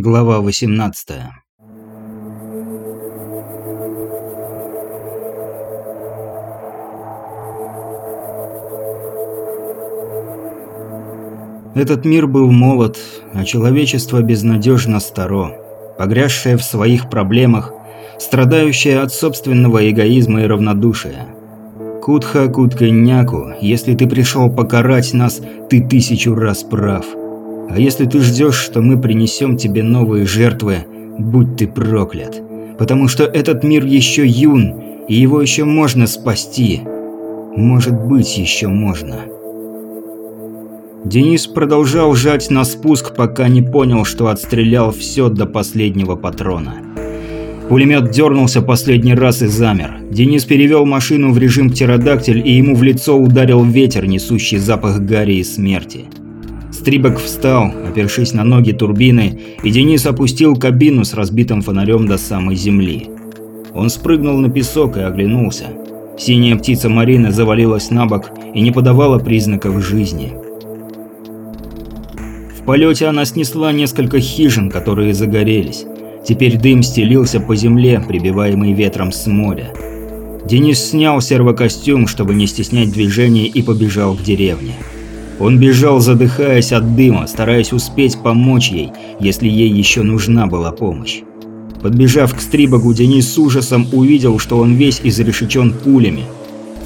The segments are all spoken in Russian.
Глава 18 Этот мир был молод, а человечество безнадежно старо, погрязшее в своих проблемах, страдающее от собственного эгоизма и равнодушия. Кутха Кутканьяку, если ты пришел покарать нас, ты тысячу раз прав. А если ты ждешь, что мы принесем тебе новые жертвы, будь ты проклят. Потому что этот мир еще юн, и его еще можно спасти. Может быть, еще можно. Денис продолжал жать на спуск, пока не понял, что отстрелял все до последнего патрона. Пулемет дернулся последний раз и замер. Денис перевел машину в режим птеродактиль, и ему в лицо ударил ветер, несущий запах гари и смерти. Стрибок встал, опершись на ноги турбины, и Денис опустил кабину с разбитым фонарем до самой земли. Он спрыгнул на песок и оглянулся. Синяя птица Марины завалилась на бок и не подавала признаков жизни полете она снесла несколько хижин, которые загорелись. Теперь дым стелился по земле, прибиваемый ветром с моря. Денис снял сервокостюм, чтобы не стеснять движение, и побежал к деревне. Он бежал, задыхаясь от дыма, стараясь успеть помочь ей, если ей еще нужна была помощь. Подбежав к Стрибогу, Денис с ужасом увидел, что он весь изрешечен пулями.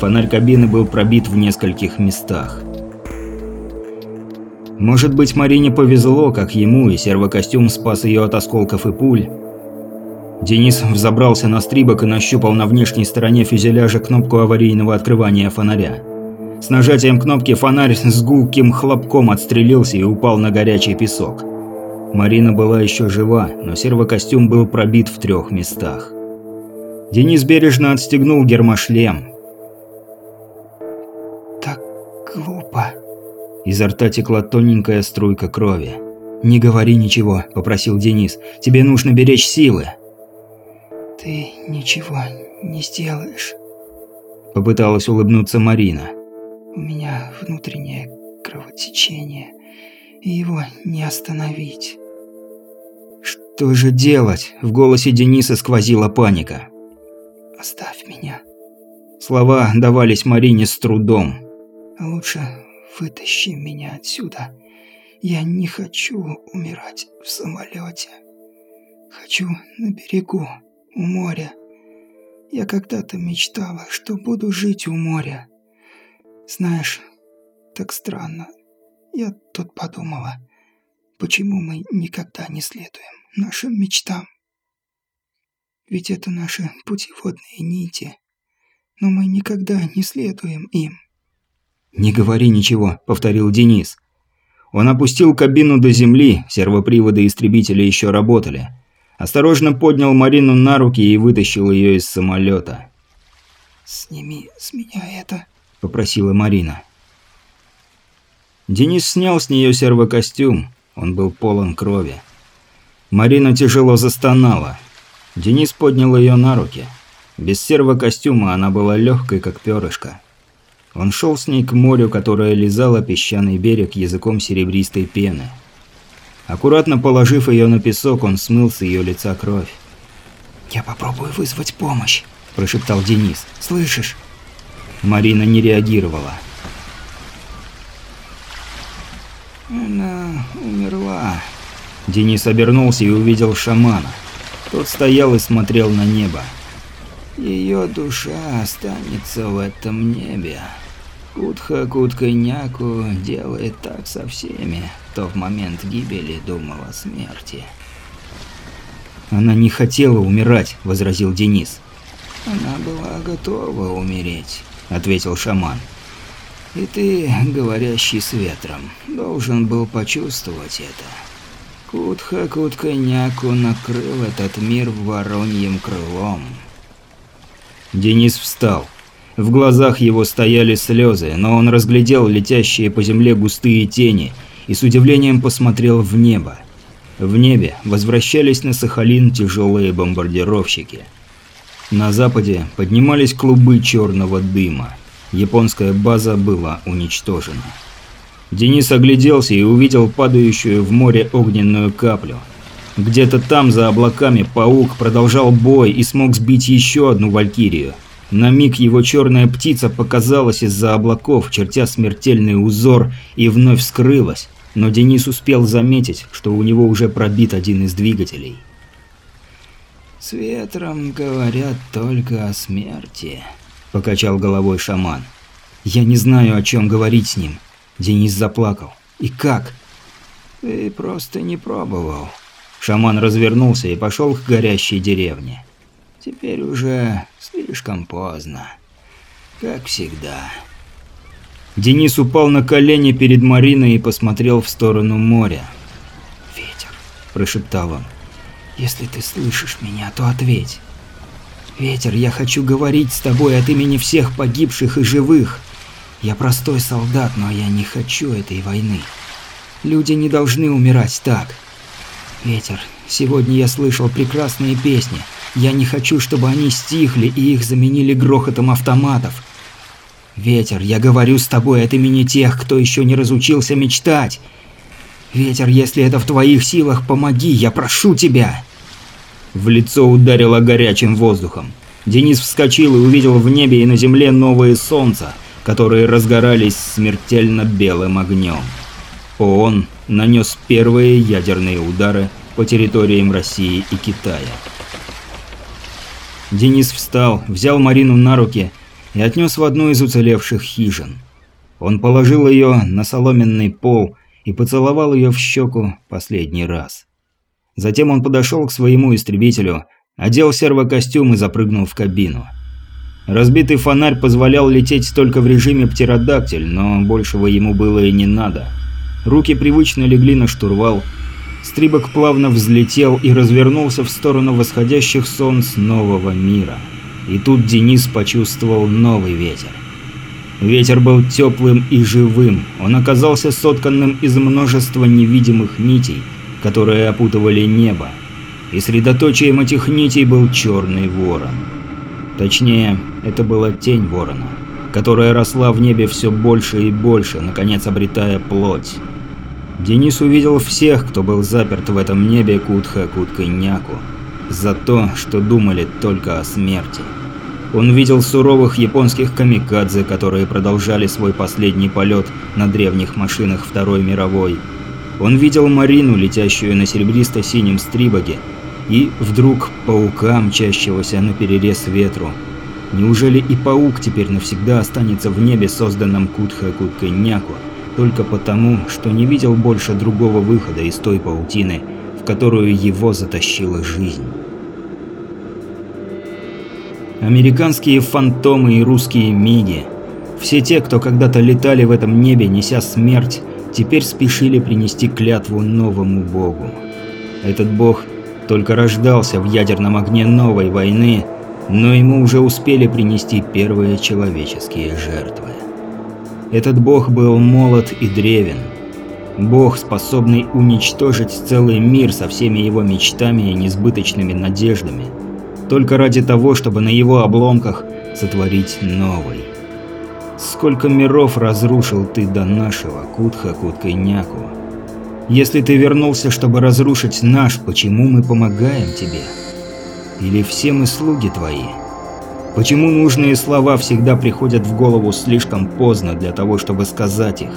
Фонарь кабины был пробит в нескольких местах. Может быть, Марине повезло, как ему, и сервокостюм спас ее от осколков и пуль. Денис взобрался на стрибок и нащупал на внешней стороне фюзеляжа кнопку аварийного открывания фонаря. С нажатием кнопки фонарь с гулким хлопком отстрелился и упал на горячий песок. Марина была еще жива, но сервокостюм был пробит в трех местах. Денис бережно отстегнул гермошлем. «Так глупо», Изо рта текла тоненькая струйка крови. «Не говори ничего», – попросил Денис. «Тебе нужно беречь силы». «Ты ничего не сделаешь», – попыталась улыбнуться Марина. «У меня внутреннее кровотечение, и его не остановить». «Что же делать?» – в голосе Дениса сквозила паника. «Оставь меня». Слова давались Марине с трудом. «Лучше Вытащи меня отсюда. Я не хочу умирать в самолете. Хочу на берегу, у моря. Я когда-то мечтала, что буду жить у моря. Знаешь, так странно. Я тут подумала, почему мы никогда не следуем нашим мечтам. Ведь это наши путеводные нити, но мы никогда не следуем им. «Не говори ничего», – повторил Денис. Он опустил кабину до земли, сервоприводы истребителя еще работали. Осторожно поднял Марину на руки и вытащил ее из самолета. «Сними с меня это», – попросила Марина. Денис снял с нее сервокостюм. Он был полон крови. Марина тяжело застонала. Денис поднял ее на руки. Без сервокостюма она была легкой, как перышко. Он шел с ней к морю, которое лизало песчаный берег языком серебристой пены. Аккуратно положив ее на песок, он смыл с ее лица кровь. «Я попробую вызвать помощь», – прошептал Денис. «Слышишь?» Марина не реагировала. «Она умерла». Денис обернулся и увидел шамана. Тот стоял и смотрел на небо. «Ее душа останется в этом небе». Кутха Куткайняку делает так со всеми, кто в момент гибели думал о смерти. «Она не хотела умирать», – возразил Денис. «Она была готова умереть», – ответил шаман. «И ты, говорящий с ветром, должен был почувствовать это. Кутха Куткайняку накрыл этот мир вороньим крылом». Денис встал. В глазах его стояли слезы, но он разглядел летящие по земле густые тени и с удивлением посмотрел в небо. В небе возвращались на Сахалин тяжелые бомбардировщики. На западе поднимались клубы черного дыма. Японская база была уничтожена. Денис огляделся и увидел падающую в море огненную каплю. Где-то там, за облаками, паук продолжал бой и смог сбить еще одну валькирию. На миг его черная птица показалась из-за облаков, чертя смертельный узор, и вновь скрылась, но Денис успел заметить, что у него уже пробит один из двигателей. «С ветром говорят только о смерти», – покачал головой шаман. «Я не знаю, о чем говорить с ним». Денис заплакал. «И как?» «Ты просто не пробовал». Шаман развернулся и пошел к горящей деревне. Теперь уже слишком поздно. Как всегда. Денис упал на колени перед Мариной и посмотрел в сторону моря. «Ветер», – прошептал он, – «если ты слышишь меня, то ответь. Ветер, я хочу говорить с тобой от имени всех погибших и живых. Я простой солдат, но я не хочу этой войны. Люди не должны умирать так. Ветер, сегодня я слышал прекрасные песни – я не хочу, чтобы они стихли и их заменили грохотом автоматов. Ветер, я говорю с тобой от имени тех, кто еще не разучился мечтать. Ветер, если это в твоих силах, помоги, я прошу тебя. В лицо ударило горячим воздухом. Денис вскочил и увидел в небе и на земле новые солнца, которые разгорались смертельно белым огнем. ООН нанес первые ядерные удары по территориям России и Китая. Денис встал, взял Марину на руки и отнес в одну из уцелевших хижин. Он положил ее на соломенный пол и поцеловал ее в щеку последний раз. Затем он подошел к своему истребителю, одел сервокостюм и запрыгнул в кабину. Разбитый фонарь позволял лететь только в режиме птеродактиль, но большего ему было и не надо. Руки привычно легли на штурвал, Стрибок плавно взлетел и развернулся в сторону восходящих солнц нового мира. И тут Денис почувствовал новый ветер. Ветер был теплым и живым, он оказался сотканным из множества невидимых нитей, которые опутывали небо. И средоточием этих нитей был черный ворон. Точнее, это была тень ворона, которая росла в небе все больше и больше, наконец обретая плоть. Денис увидел всех, кто был заперт в этом небе Кутха-Куткой-Няку, за то, что думали только о смерти. Он видел суровых японских камикадзе, которые продолжали свой последний полет на древних машинах Второй мировой. Он видел Марину, летящую на серебристо-синем стрибоге, и вдруг паука, мчащегося на перерез ветру. Неужели и паук теперь навсегда останется в небе, созданном Кутха-Куткой-Няку? только потому, что не видел больше другого выхода из той паутины, в которую его затащила жизнь. Американские фантомы и русские миги, все те, кто когда-то летали в этом небе, неся смерть, теперь спешили принести клятву новому богу. Этот бог только рождался в ядерном огне новой войны, но ему уже успели принести первые человеческие жертвы. Этот бог был молод и древен. Бог, способный уничтожить целый мир со всеми его мечтами и несбыточными надеждами. Только ради того, чтобы на его обломках сотворить новый. Сколько миров разрушил ты до нашего, Кутха Куткайняку. Если ты вернулся, чтобы разрушить наш, почему мы помогаем тебе? Или все мы слуги твои?» Почему нужные слова всегда приходят в голову слишком поздно для того, чтобы сказать их?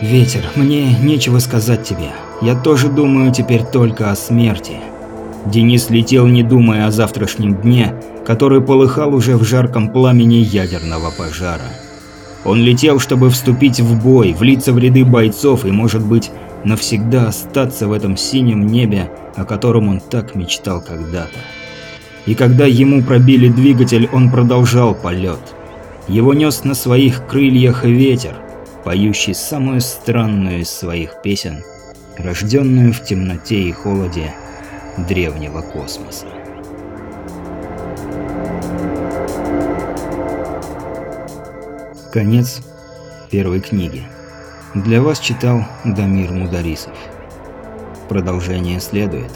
«Ветер, мне нечего сказать тебе. Я тоже думаю теперь только о смерти». Денис летел, не думая о завтрашнем дне, который полыхал уже в жарком пламени ядерного пожара. Он летел, чтобы вступить в бой, влиться в ряды бойцов и, может быть, навсегда остаться в этом синем небе, о котором он так мечтал когда-то и когда ему пробили двигатель, он продолжал полет. Его нес на своих крыльях ветер, поющий самую странную из своих песен, рожденную в темноте и холоде древнего космоса. Конец первой книги. Для вас читал Дамир Мударисов. Продолжение следует.